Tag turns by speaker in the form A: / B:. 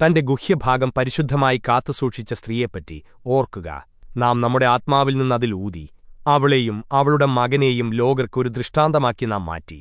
A: തന്റെ ഗുഹ്യഭാഗം പരിശുദ്ധമായി കാത്തുസൂക്ഷിച്ച സ്ത്രീയെപ്പറ്റി ഓർക്കുക. നാം നമ്മുടെ ആത്മാവിൽ നിന്നതിൽ ഊതി അവളെയും അവളുടെ മകനെയും ലോകർക്കൊരു ദൃഷ്ടാന്തമാക്കി നാം മാറ്റി.